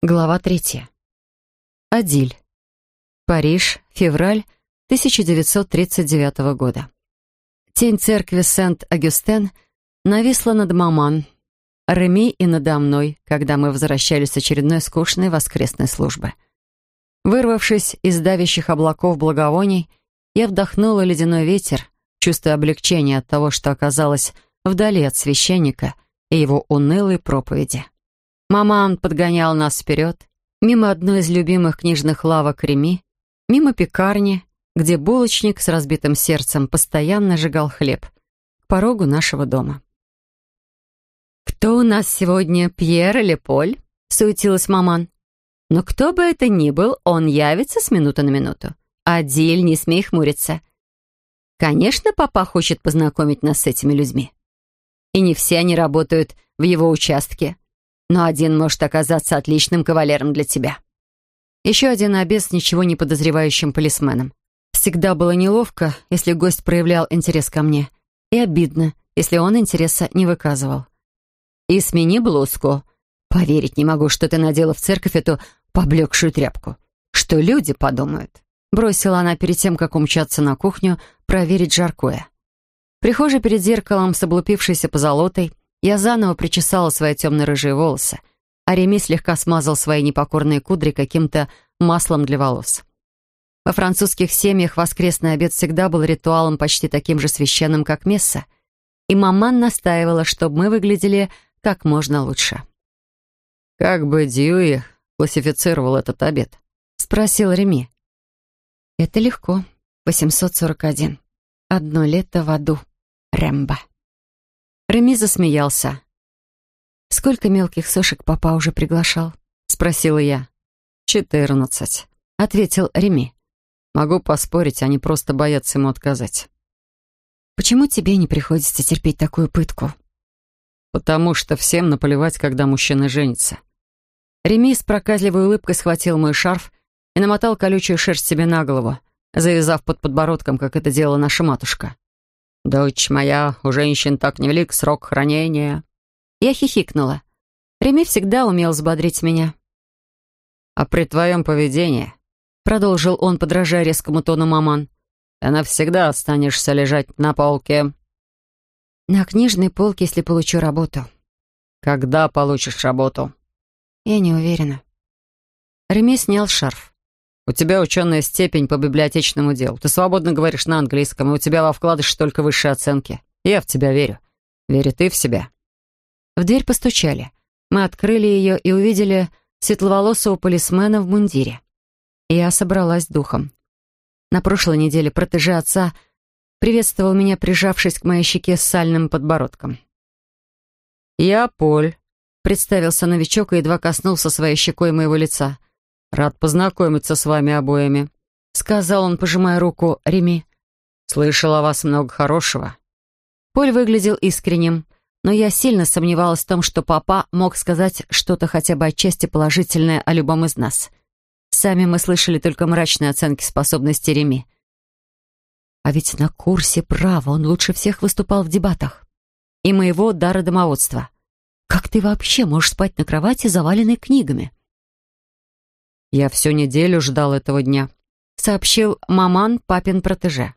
Глава третья. Адиль. Париж, февраль 1939 года. Тень церкви Сент-Агюстен нависла над Маман, Реми и надо мной, когда мы возвращались с очередной скучной воскресной службы. Вырвавшись из давящих облаков благовоний, я вдохнула ледяной ветер, чувствуя облегчение от того, что оказалась вдали от священника и его унылой проповеди. Маман подгонял нас вперед, мимо одной из любимых книжных лавок Реми, мимо пекарни, где булочник с разбитым сердцем постоянно жигал хлеб, к порогу нашего дома. «Кто у нас сегодня, Пьер или Поль?» — суетилась маман. «Но кто бы это ни был, он явится с минуты на минуту. Адиль, не смей хмуриться. Конечно, папа хочет познакомить нас с этими людьми. И не все они работают в его участке но один может оказаться отличным кавалером для тебя». Еще один обед с ничего не подозревающим полисменом. Всегда было неловко, если гость проявлял интерес ко мне, и обидно, если он интереса не выказывал. «И смени блузку. Поверить не могу, что ты надела в церковь эту поблекшую тряпку. Что люди подумают?» Бросила она перед тем, как умчаться на кухню, проверить жаркое. В перед зеркалом с облупившейся позолотой я заново причесала свои темно-рыжие волосы, а Реми слегка смазал свои непокорные кудри каким-то маслом для волос. Во французских семьях воскресный обед всегда был ритуалом почти таким же священным, как месса, и маман настаивала, чтобы мы выглядели как можно лучше. «Как бы Дьюи классифицировал этот обед?» — спросил Реми. «Это легко. 841. Одно лето в аду. Рэмбо». Реми засмеялся. «Сколько мелких сошек папа уже приглашал?» — спросила я. «Четырнадцать», — ответил Реми. «Могу поспорить, они просто боятся ему отказать». «Почему тебе не приходится терпеть такую пытку?» «Потому что всем наплевать, когда мужчина женится». Реми с проказливой улыбкой схватил мой шарф и намотал колючую шерсть себе на голову, завязав под подбородком, как это делала наша матушка. «Дочь моя, у женщин так невелик срок хранения». Я хихикнула. Реми всегда умел взбодрить меня. «А при твоем поведении», — продолжил он, подражая резкому тону маман, «ты навсегда останешься лежать на полке». «На книжной полке, если получу работу». «Когда получишь работу?» «Я не уверена». Реми снял шарф. У тебя ученая степень по библиотечному делу. Ты свободно говоришь на английском, и у тебя во вкладыше только высшие оценки. Я в тебя верю. Верю ты в себя». В дверь постучали. Мы открыли ее и увидели светловолосого полисмена в мундире. Я собралась духом. На прошлой неделе протеже отца приветствовал меня, прижавшись к моей щеке с сальным подбородком. «Я Поль», — представился новичок и едва коснулся своей щекой моего лица. «Рад познакомиться с вами обоими», — сказал он, пожимая руку Реми. «Слышал о вас много хорошего». Поль выглядел искренним, но я сильно сомневалась в том, что папа мог сказать что-то хотя бы отчасти положительное о любом из нас. Сами мы слышали только мрачные оценки способностей Реми. А ведь на курсе права он лучше всех выступал в дебатах. И моего дара домоводства. Как ты вообще можешь спать на кровати, заваленной книгами? «Я всю неделю ждал этого дня», — сообщил маман папин протеже.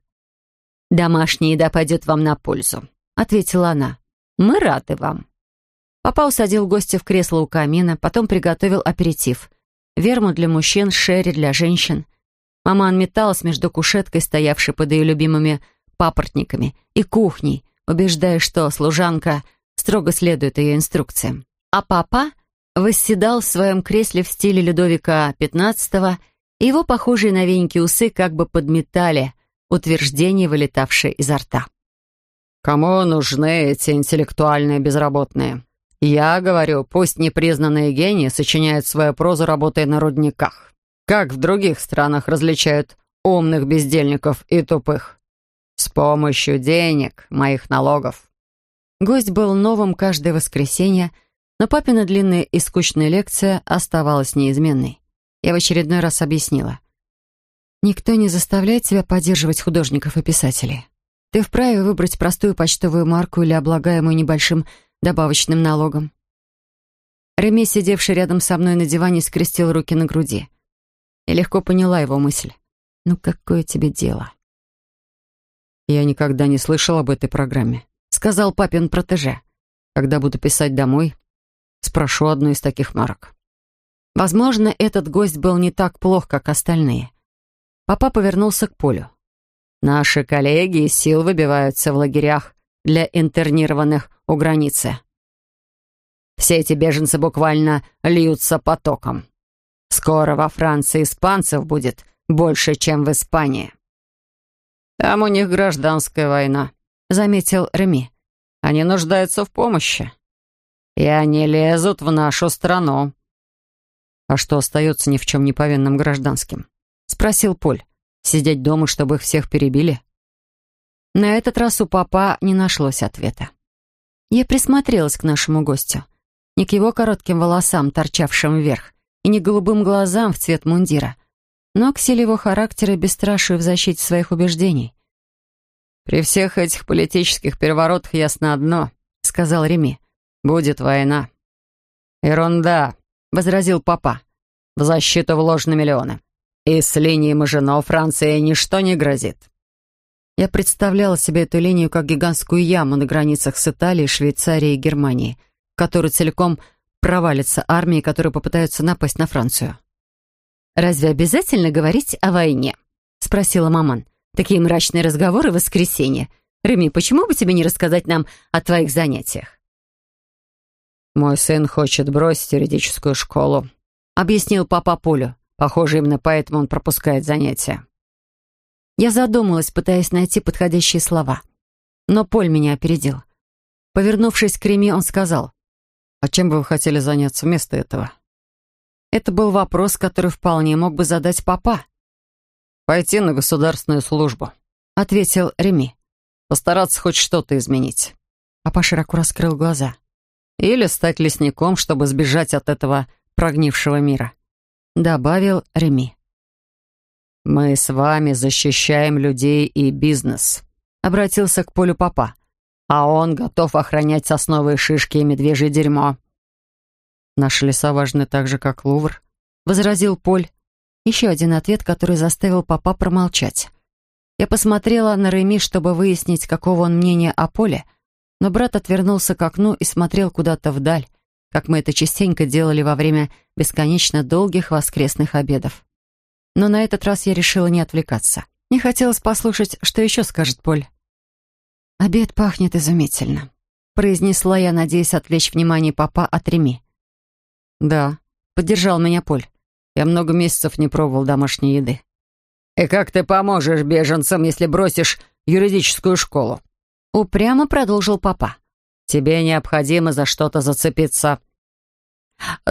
«Домашняя еда пойдет вам на пользу», — ответила она. «Мы рады вам». Папа усадил гостя в кресло у камина, потом приготовил аперитив. Верму для мужчин, шерри для женщин. Маман металась между кушеткой, стоявшей под ее любимыми папоротниками, и кухней, убеждая, что служанка строго следует ее инструкциям. А папа восседал в своем кресле в стиле Людовика XV, и его похожие на веники усы как бы подметали утверждения, вылетавшие изо рта. «Кому нужны эти интеллектуальные безработные? Я говорю, пусть непризнанные гении сочиняют свою прозу, работая на рудниках. Как в других странах различают умных бездельников и тупых? С помощью денег, моих налогов». Гость был новым каждое воскресенье, но папина длинная и скучная лекция оставалась неизменной. Я в очередной раз объяснила. «Никто не заставляет тебя поддерживать художников и писателей. Ты вправе выбрать простую почтовую марку или облагаемую небольшим добавочным налогом». Реми, сидевший рядом со мной на диване, скрестил руки на груди. Я легко поняла его мысль. «Ну какое тебе дело?» «Я никогда не слышал об этой программе», — сказал папин протеже. «Когда буду писать домой, спрошу одну из таких марок». Возможно, этот гость был не так плох, как остальные. Папа повернулся к Полю. «Наши коллеги из сил выбиваются в лагерях для интернированных у границы. Все эти беженцы буквально льются потоком. Скоро во Франции испанцев будет больше, чем в Испании. Там у них гражданская война, заметил Реми. Они нуждаются в помощи. И они лезут в нашу страну. А что остается ни в чем не повинным гражданским? Спросил Поль. Сидеть дома, чтобы их всех перебили? На этот раз у папа не нашлось ответа. Я присмотрелась к нашему гостю не к его коротким волосам, торчавшим вверх, и не к голубым глазам в цвет мундира, но к силе его характера и бесстрашию в защите своих убеждений. «При всех этих политических переворотах ясно одно», — сказал Реми. «Будет война». «Ерунда», — возразил папа. «В защиту вложены миллионы. И с линией Мажино Франции ничто не грозит». Я представляла себе эту линию как гигантскую яму на границах с Италией, Швейцарией и Германией — который целиком провалится армии, которые попытаются напасть на Францию. «Разве обязательно говорить о войне?» — спросила маман. «Такие мрачные разговоры в воскресенье. Реми, почему бы тебе не рассказать нам о твоих занятиях?» «Мой сын хочет бросить юридическую школу», — объяснил папа Полю. «Похоже, именно поэтому он пропускает занятия». Я задумалась, пытаясь найти подходящие слова. Но Поль меня опередил. Повернувшись к Реми, он сказал, а чем бы вы хотели заняться вместо этого? Это был вопрос, который вполне мог бы задать папа. «Пойти на государственную службу», — ответил Реми. «Постараться хоть что-то изменить». Папа широко раскрыл глаза. «Или стать лесником, чтобы сбежать от этого прогнившего мира», — добавил Реми. «Мы с вами защищаем людей и бизнес», — обратился к Полю папа а он готов охранять сосновые шишки и медвежье дерьмо». «Наши леса важны так же, как Лувр», — возразил Поль. Еще один ответ, который заставил папа промолчать. Я посмотрела на Реми, чтобы выяснить, какого он мнения о Поле, но брат отвернулся к окну и смотрел куда-то вдаль, как мы это частенько делали во время бесконечно долгих воскресных обедов. Но на этот раз я решила не отвлекаться. Не хотелось послушать, что еще скажет Поль. «Обед пахнет изумительно», — произнесла я, надеясь отвлечь внимание папа от Реми. «Да», — поддержал меня Поль. «Я много месяцев не пробовал домашней еды». «И как ты поможешь беженцам, если бросишь юридическую школу?» Упрямо продолжил папа. «Тебе необходимо за что-то зацепиться».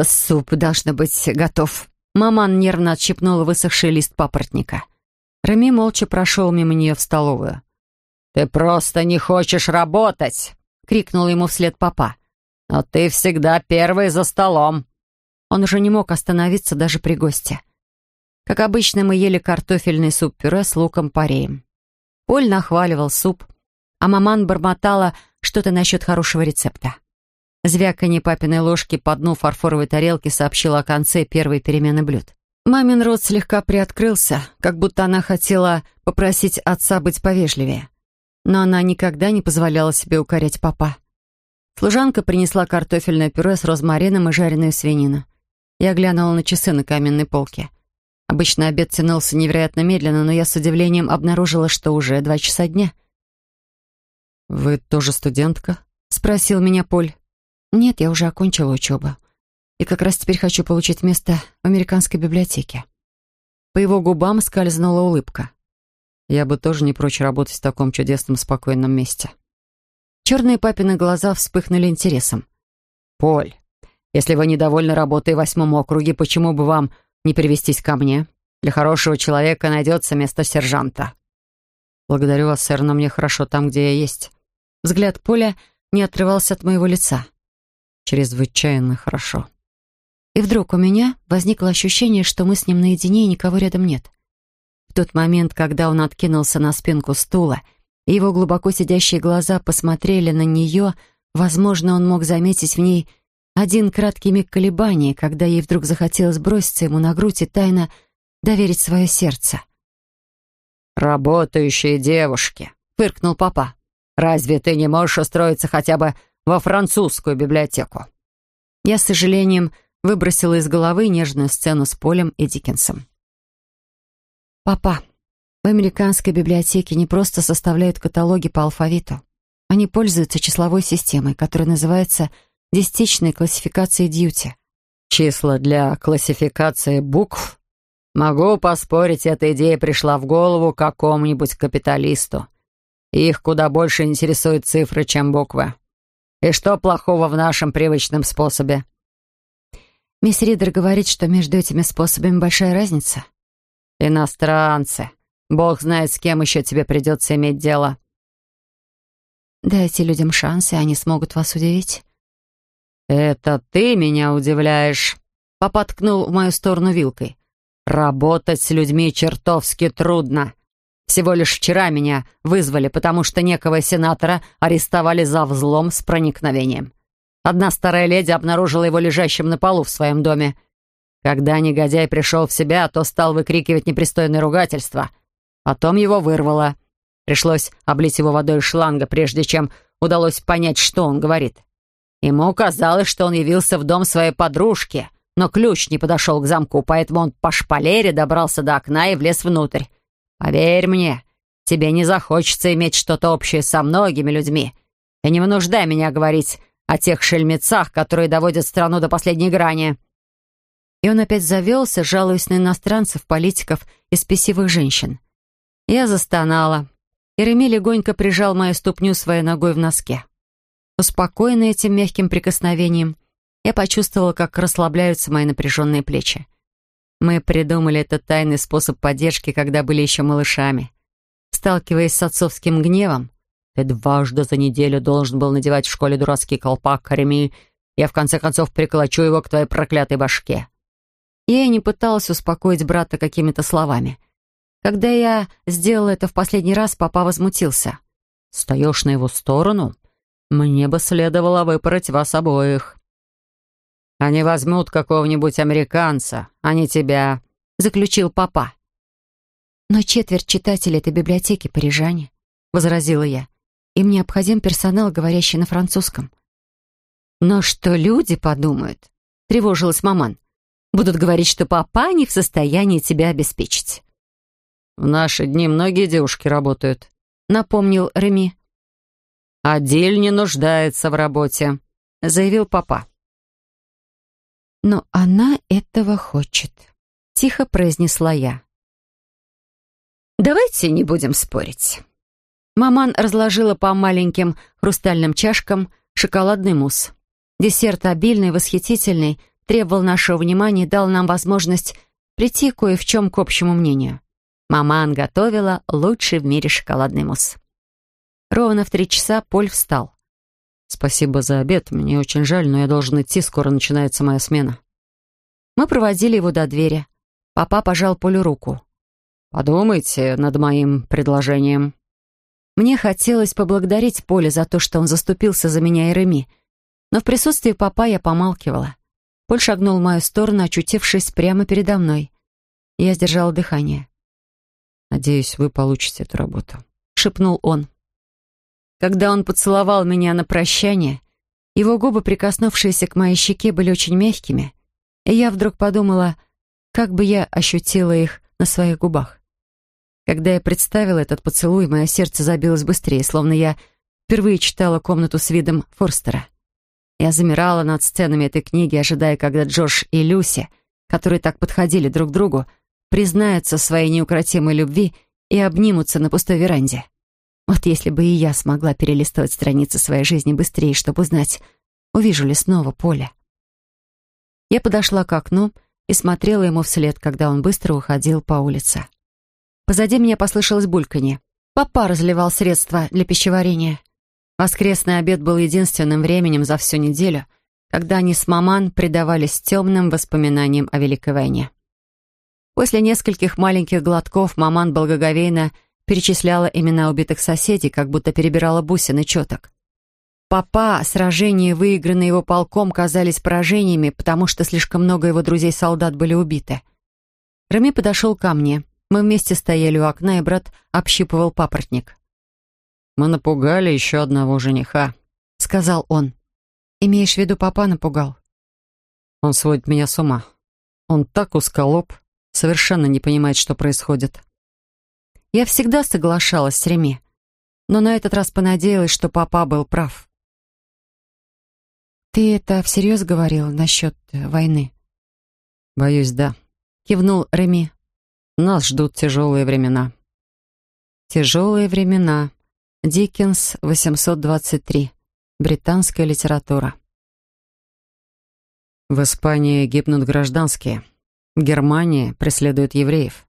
«Суп должен быть готов». Маман нервно отщипнула высохший лист папоротника. Рами молча прошел мимо нее в столовую. «Ты просто не хочешь работать!» — крикнул ему вслед папа. «Но ты всегда первый за столом!» Он уже не мог остановиться даже при госте. Как обычно, мы ели картофельный суп-пюре с луком-пореем. Поль нахваливал суп, а маман бормотала что-то насчет хорошего рецепта. Звяканье папиной ложки по дну фарфоровой тарелки сообщило о конце первой перемены блюд. Мамин рот слегка приоткрылся, как будто она хотела попросить отца быть повежливее но она никогда не позволяла себе укорять папа. Служанка принесла картофельное пюре с розмарином и жареную свинину. Я глянула на часы на каменной полке. Обычно обед тянулся невероятно медленно, но я с удивлением обнаружила, что уже два часа дня. «Вы тоже студентка?» — спросил меня Поль. «Нет, я уже окончила учебу. И как раз теперь хочу получить место в американской библиотеке». По его губам скользнула улыбка. Я бы тоже не прочь работать в таком чудесном, спокойном месте. Черные папины глаза вспыхнули интересом. «Поль, если вы недовольны работой в восьмом округе, почему бы вам не перевестись ко мне? Для хорошего человека найдется место сержанта». «Благодарю вас, сэр, но мне хорошо там, где я есть». Взгляд Поля не отрывался от моего лица. «Чрезвычайно хорошо». И вдруг у меня возникло ощущение, что мы с ним наедине и никого рядом нет. В тот момент, когда он откинулся на спинку стула, и его глубоко сидящие глаза посмотрели на нее, возможно, он мог заметить в ней Один краткий миг колебания, когда ей вдруг захотелось броситься ему на грудь и тайно доверить свое сердце. «Работающие девушки», — фыркнул папа. «Разве ты не можешь устроиться хотя бы во французскую библиотеку?» Я с сожалением выбросила из головы нежную сцену с Полем и Диккенсом. «Папа, в американской библиотеке не просто составляют каталоги по алфавиту. Они пользуются числовой системой, которая называется десятичной классификацией Дьюти. Числа для классификации букв? Могу поспорить, эта идея пришла в голову какому-нибудь капиталисту. Их куда больше интересуют цифры, чем буквы. И что плохого в нашем привычном способе? Мисс Ридер говорит, что между этими способами большая разница. Иностранцы. Бог знает, с кем еще тебе придется иметь дело. Дайте людям шанс, и они смогут вас удивить. «Это ты меня удивляешь», — папа ткнул в мою сторону вилкой. «Работать с людьми чертовски трудно. Всего лишь вчера меня вызвали, потому что некого сенатора арестовали за взлом с проникновением. Одна старая леди обнаружила его лежащим на полу в своем доме. Когда негодяй пришел в себя, то стал выкрикивать непристойное ругательство. Потом его вырвало. Пришлось облить его водой из шланга, прежде чем удалось понять, что он говорит. Ему казалось, что он явился в дом своей подружки, но ключ не подошел к замку, поэтому он по шпалере добрался до окна и влез внутрь. Поверь мне, тебе не захочется иметь что-то общее со многими людьми. И не вынуждай меня говорить о тех шельмецах, которые доводят страну до последней грани». И он опять завелся, жалуясь на иностранцев, политиков и спесивых женщин. Я застонала. и легонько прижал мою ступню своей ногой в носке. Успокоенный этим мягким прикосновением, я почувствовала, как расслабляются мои напряженные плечи. Мы придумали этот тайный способ поддержки, когда были еще малышами. Сталкиваясь с отцовским гневом, «Ты дважды за неделю должен был надевать в школе дурацкий колпак, Реми. Я в конце концов приколочу его к твоей проклятой башке». Я не пыталась успокоить брата какими-то словами. Когда я сделала это в последний раз, папа возмутился. «Встаешь на его сторону? Мне бы следовало выпороть вас обоих». «Они возьмут какого-нибудь американца, а не тебя», — заключил папа. «Но четверть читателей этой библиотеки — парижане», — возразила я. «Им необходим персонал, говорящий на французском». «Но что люди подумают?» — тревожилась маман. «Будут говорить, что папа не в состоянии тебя обеспечить». «В наши дни многие девушки работают», — напомнил Реми. «Адиль не нуждается в работе», — заявил папа. «Но она этого хочет», — тихо произнесла я. «Давайте не будем спорить». Маман разложила по маленьким хрустальным чашкам шоколадный мусс. Десерт обильный, восхитительный, требовал нашего внимания и дал нам возможность прийти кое в чем к общему мнению. Маман готовила лучший в мире шоколадный мусс. Ровно в три часа Поль встал. «Спасибо за обед. Мне очень жаль, но я должен идти. Скоро начинается моя смена». Мы проводили его до двери. Папа пожал Полю руку. «Подумайте над моим предложением». Мне хотелось поблагодарить Поля за то, что он заступился за меня и Реми. Но в присутствии папа я помалкивала. Поль шагнул в мою сторону, очутившись прямо передо мной. Я сдержала дыхание. «Надеюсь, вы получите эту работу», — шепнул он. Когда он поцеловал меня на прощание, его губы, прикоснувшиеся к моей щеке, были очень мягкими, и я вдруг подумала, как бы я ощутила их на своих губах. Когда я представила этот поцелуй, мое сердце забилось быстрее, словно я впервые читала комнату с видом Форстера. Я замирала над сценами этой книги, ожидая, когда Джош и Люси, которые так подходили друг к другу, признаются своей неукротимой любви и обнимутся на пустой веранде. Вот если бы и я смогла перелистывать страницы своей жизни быстрее, чтобы узнать, увижу ли снова поле. Я подошла к окну и смотрела ему вслед, когда он быстро уходил по улице. Позади меня послышалось бульканье. Папа разливал средства для пищеварения. Воскресный обед был единственным временем за всю неделю, когда они с маман предавались темным воспоминаниям о Великой войне. После нескольких маленьких глотков маман благоговейно перечисляла имена убитых соседей, как будто перебирала бусины четок. папа сражения, выигранные его полком, казались поражениями, потому что слишком много его друзей-солдат были убиты. Рами подошел ко мне. Мы вместе стояли у окна, и брат общипывал папоротник. «Мы напугали еще одного жениха», — сказал он. «Имеешь в виду, папа напугал?» «Он сводит меня с ума. Он так усколоп, совершенно не понимает, что происходит». Я всегда соглашалась с Реми, но на этот раз понадеялась, что папа был прав. «Ты это всерьез говорил насчет э, войны?» «Боюсь, да», — кивнул Реми. «Нас ждут тяжелые времена». «Тяжелые времена», Диккенс, 823. Британская литература. В Испании гибнут гражданские. В Германии преследуют евреев.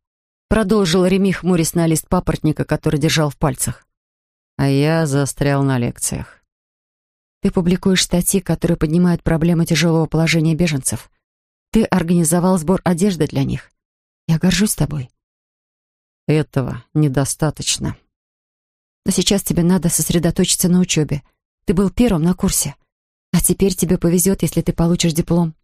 Продолжил Реми, хмурясь на лист папоротника, который держал в пальцах. А я застрял на лекциях. Ты публикуешь статьи, которые поднимают проблемы тяжелого положения беженцев. Ты организовал сбор одежды для них. Я горжусь тобой. Этого недостаточно. Но сейчас тебе надо сосредоточиться на учебе. Ты был первым на курсе. А теперь тебе повезет, если ты получишь диплом.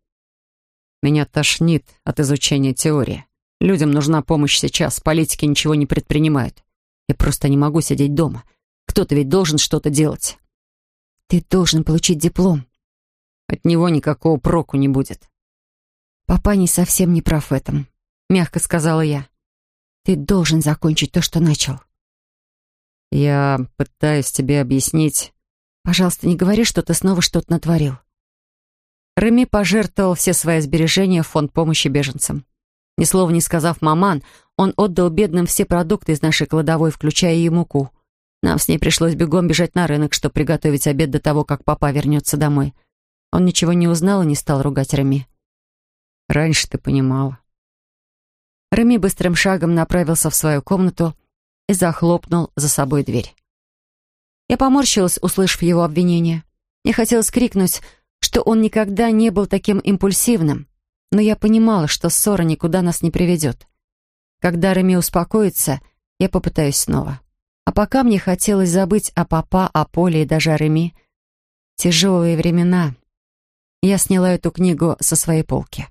Меня тошнит от изучения теории. Людям нужна помощь сейчас. Политики ничего не предпринимают. Я просто не могу сидеть дома. Кто-то ведь должен что-то делать. Ты должен получить диплом. От него никакого проку не будет. Папа не совсем не прав в этом, мягко сказала я. Ты должен закончить то, что начал. Я пытаюсь тебе объяснить. Пожалуйста, не говори, что ты снова что-то натворил. Реми пожертвовал все свои сбережения в фонд помощи беженцам. Ни слова не сказав маман, он отдал бедным все продукты из нашей кладовой, включая и муку. Нам с ней пришлось бегом бежать на рынок, чтобы приготовить обед до того, как папа вернется домой. Он ничего не узнал и не стал ругать Реми. «Раньше ты понимала». Реми быстрым шагом направился в свою комнату, и захлопнул за собой дверь. Я поморщилась, услышав его обвинение. Мне хотелось крикнуть, что он никогда не был таким импульсивным, но я понимала, что ссора никуда нас не приведет. Когда Реми успокоится, я попытаюсь снова. А пока мне хотелось забыть о папа, о Поле и даже о Реми. Тяжелые времена. Я сняла эту книгу со своей полки.